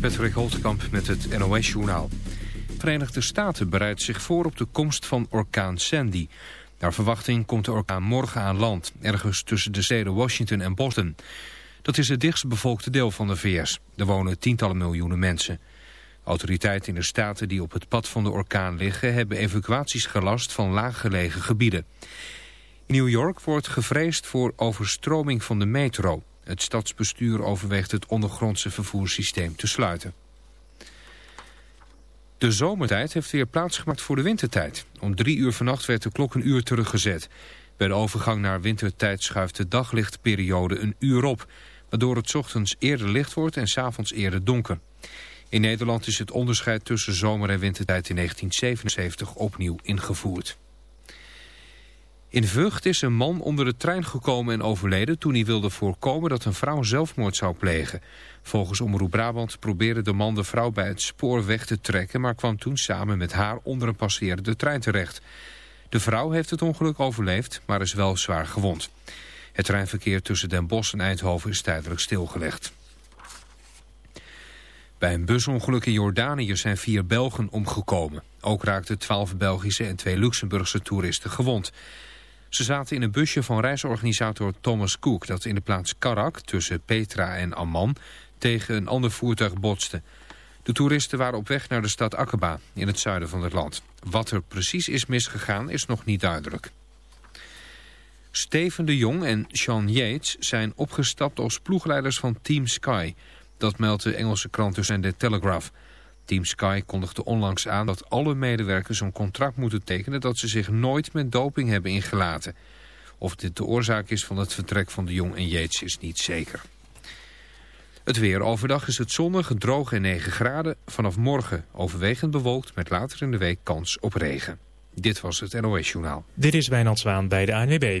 Patrick Holtkamp met het NOS-journaal. De Verenigde Staten bereidt zich voor op de komst van orkaan Sandy. Naar verwachting komt de orkaan morgen aan land, ergens tussen de steden Washington en Boston. Dat is het dichtst bevolkte deel van de VS. Er wonen tientallen miljoenen mensen. Autoriteiten in de staten die op het pad van de orkaan liggen... hebben evacuaties gelast van laaggelegen gebieden. In New York wordt gevreesd voor overstroming van de metro. Het stadsbestuur overweegt het ondergrondse vervoerssysteem te sluiten. De zomertijd heeft weer plaatsgemaakt voor de wintertijd. Om drie uur vannacht werd de klok een uur teruggezet. Bij de overgang naar wintertijd schuift de daglichtperiode een uur op... waardoor het ochtends eerder licht wordt en s'avonds eerder donker. In Nederland is het onderscheid tussen zomer- en wintertijd in 1977 opnieuw ingevoerd. In Vught is een man onder de trein gekomen en overleden toen hij wilde voorkomen dat een vrouw zelfmoord zou plegen. Volgens Omroep Brabant probeerde de man de vrouw bij het spoor weg te trekken, maar kwam toen samen met haar onder een passerende trein terecht. De vrouw heeft het ongeluk overleefd, maar is wel zwaar gewond. Het treinverkeer tussen Den Bosch en Eindhoven is tijdelijk stilgelegd. Bij een busongeluk in Jordanië zijn vier Belgen omgekomen. Ook raakten twaalf Belgische en twee Luxemburgse toeristen gewond. Ze zaten in een busje van reisorganisator Thomas Cook... dat in de plaats Karak, tussen Petra en Amman, tegen een ander voertuig botste. De toeristen waren op weg naar de stad Aqaba, in het zuiden van het land. Wat er precies is misgegaan, is nog niet duidelijk. Steven de Jong en Sean Yates zijn opgestapt als ploegleiders van Team Sky. Dat meldt de Engelse krant dus en de Telegraph... Team Sky kondigde onlangs aan dat alle medewerkers een contract moeten tekenen dat ze zich nooit met doping hebben ingelaten. Of dit de oorzaak is van het vertrek van de Jong en Yates is niet zeker. Het weer overdag is het zonnig, droog en 9 graden. Vanaf morgen overwegend bewolkt met later in de week kans op regen. Dit was het NOS Journaal. Dit is Wijnand Zwaan bij de ANWB.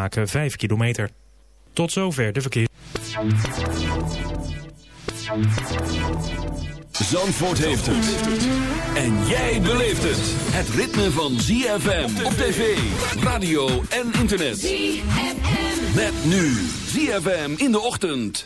5 kilometer. Tot zover de verkeer. Zandvoort heeft het. En jij beleeft het. Het ritme van ZFM op tv, radio en internet. ZFM. Met nu ZFM in de ochtend.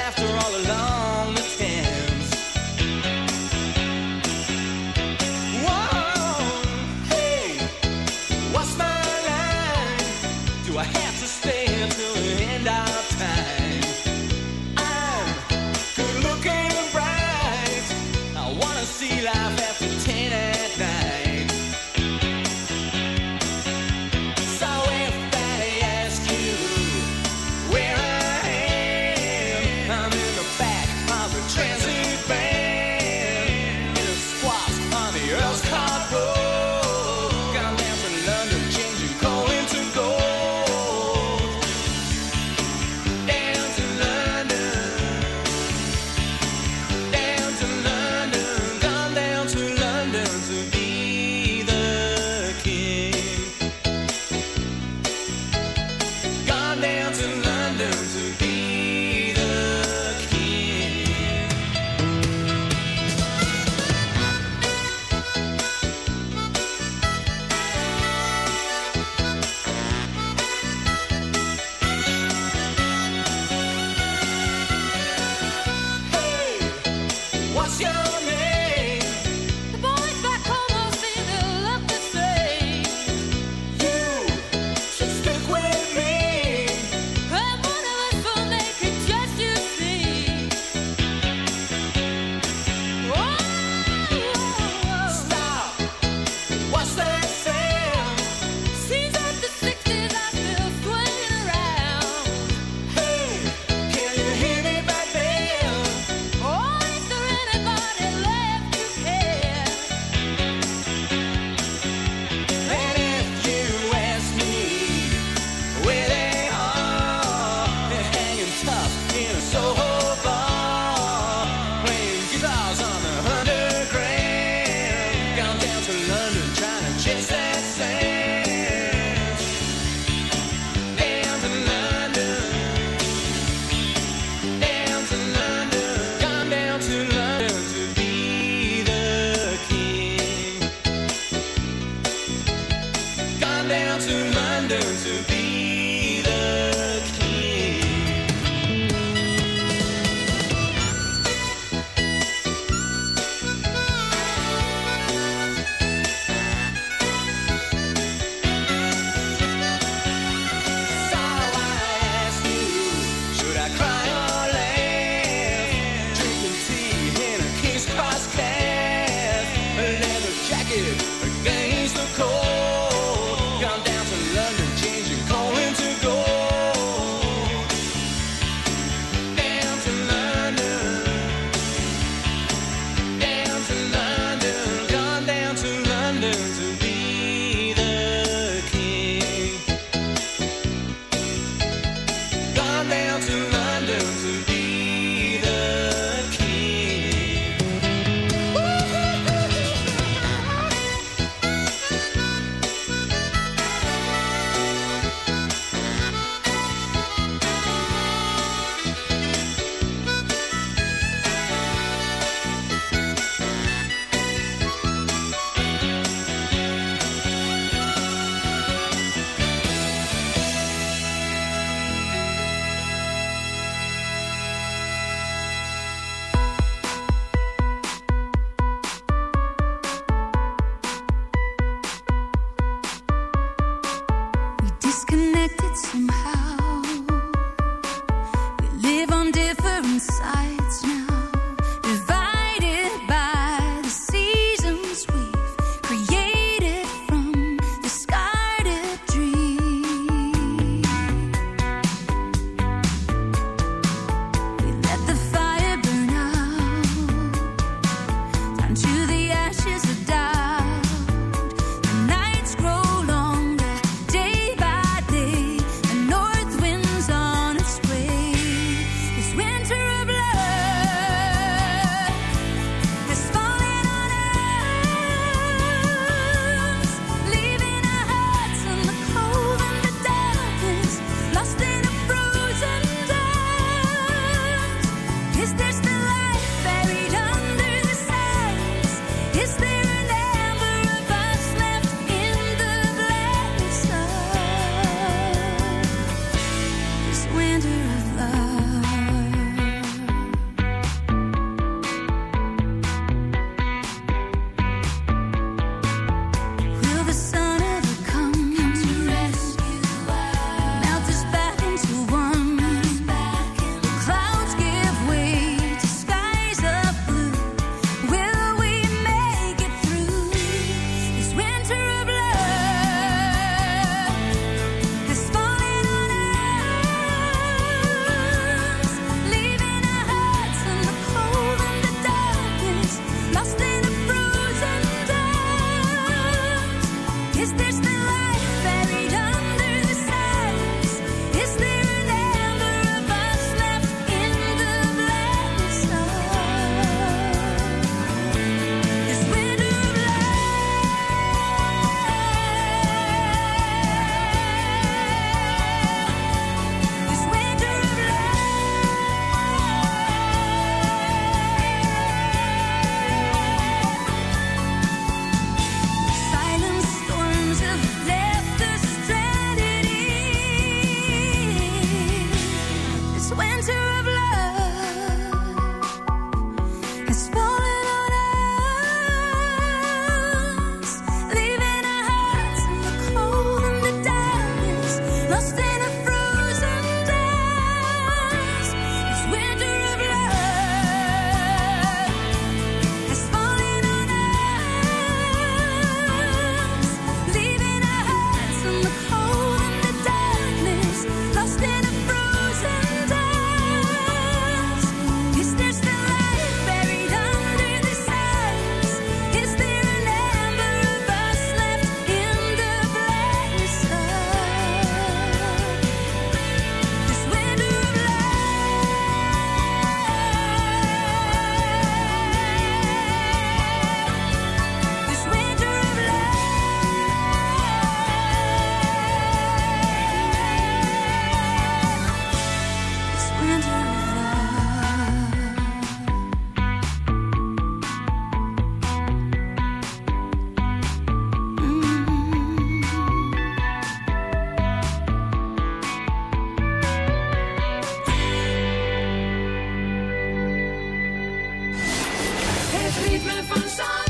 after all alone. Is this sky fall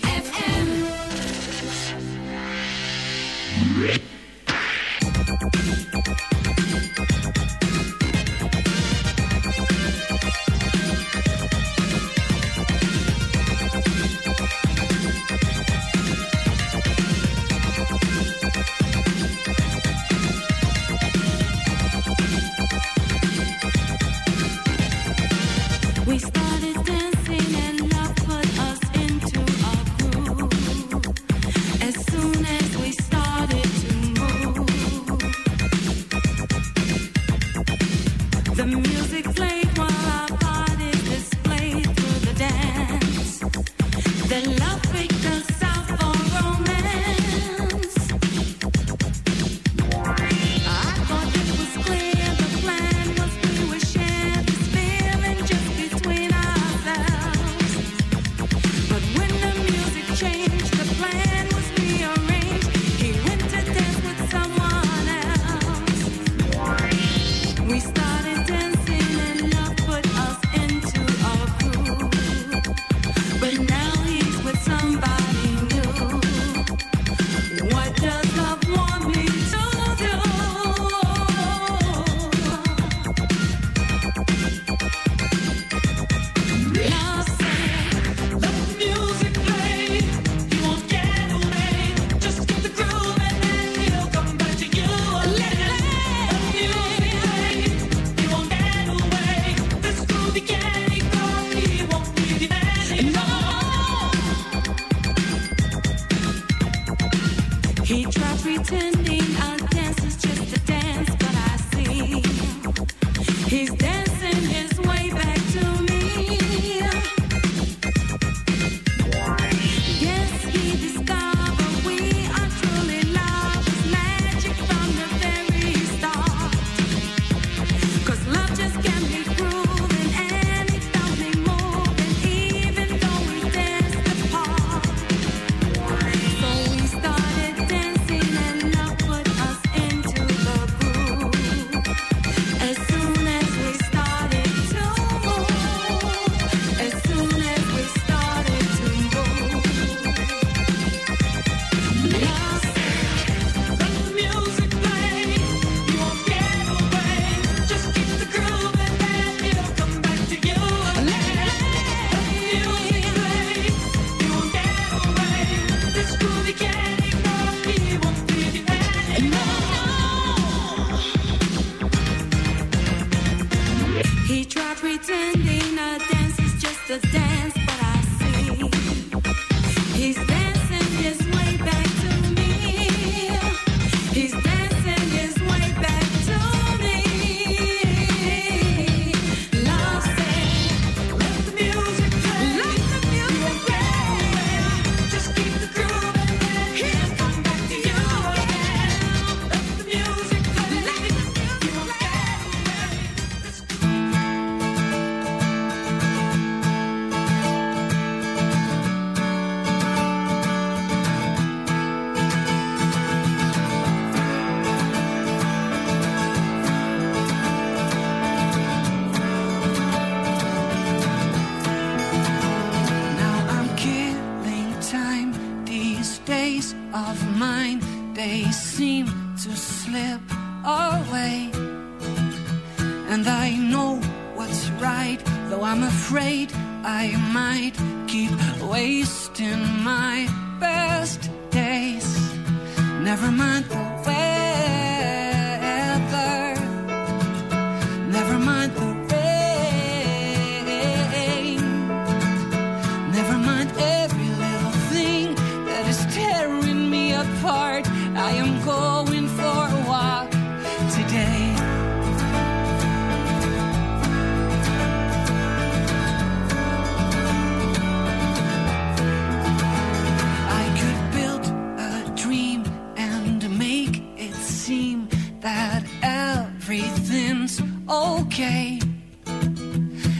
away.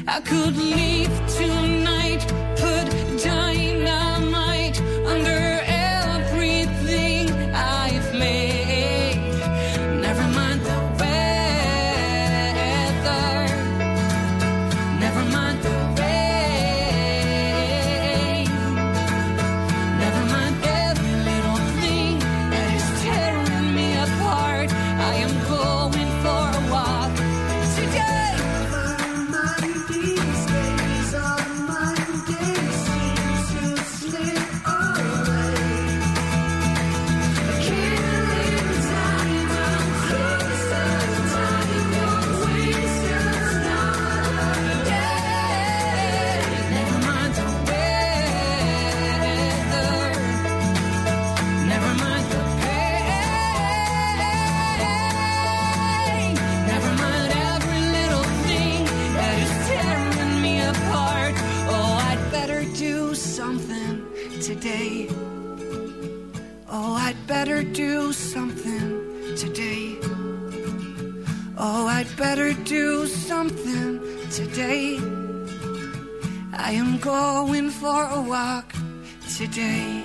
I could leave tonight, put dynamite under. Going for a walk today.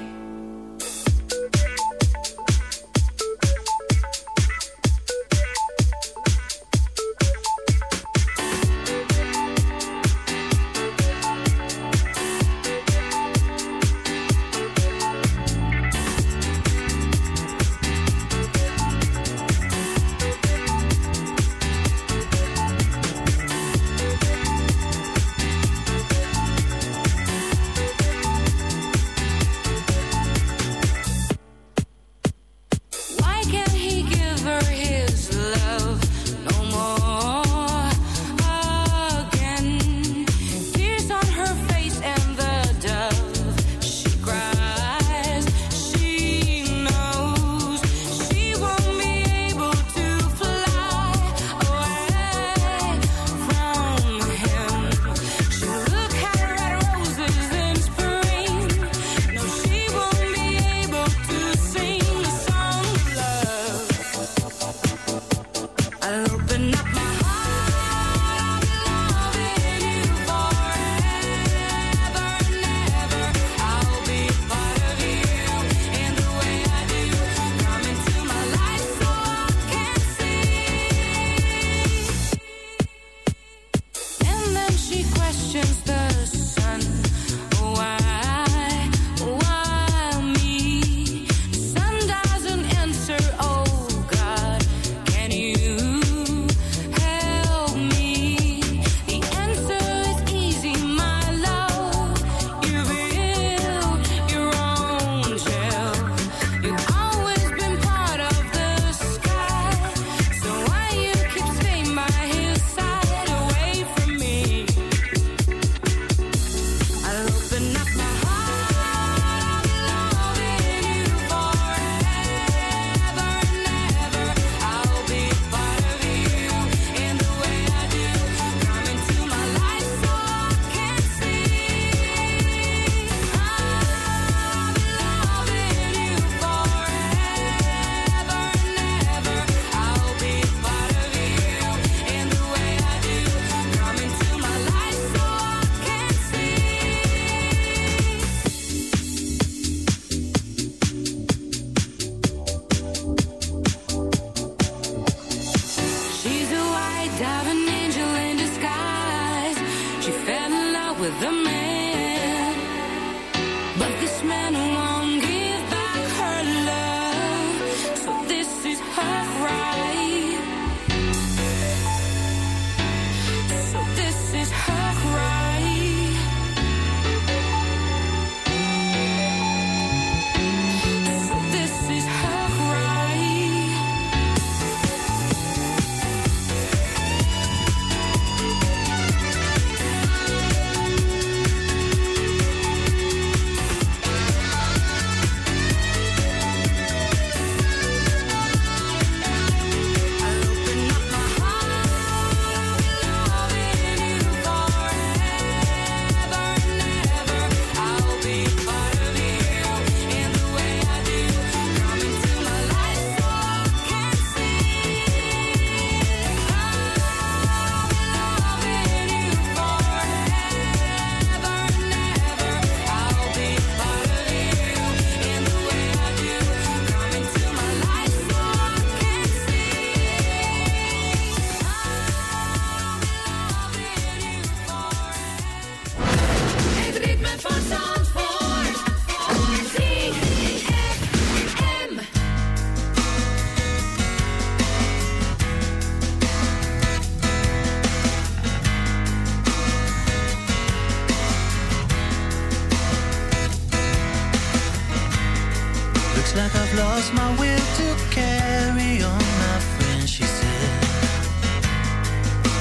like I've lost my will to carry on, my friend, she said.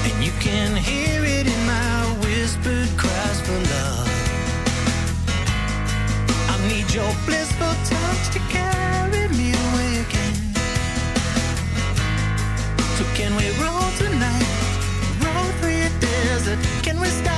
And you can hear it in my whispered cries for love. I need your blissful touch to carry me away again. So can we roll tonight? Roll through your desert. Can we stop?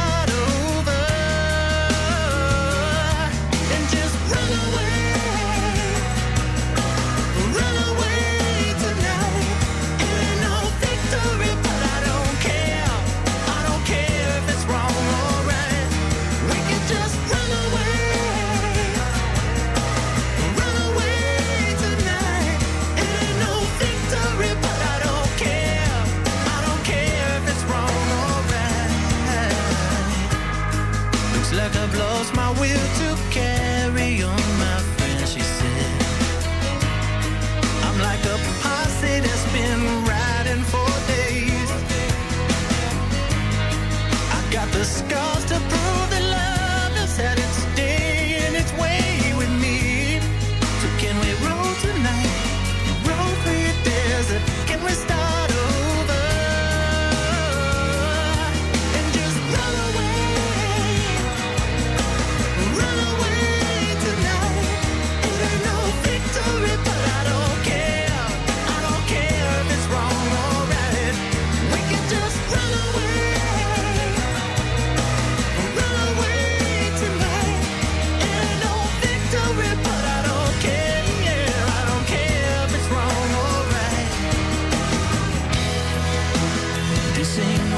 sing.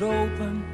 is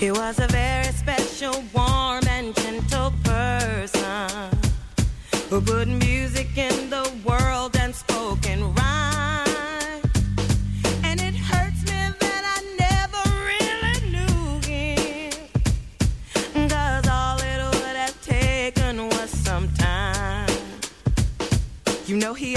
He was a very special, warm, and gentle person who put music in the world and spoke in rhyme. And it hurts me that I never really knew all it would have taken was some time. You know, he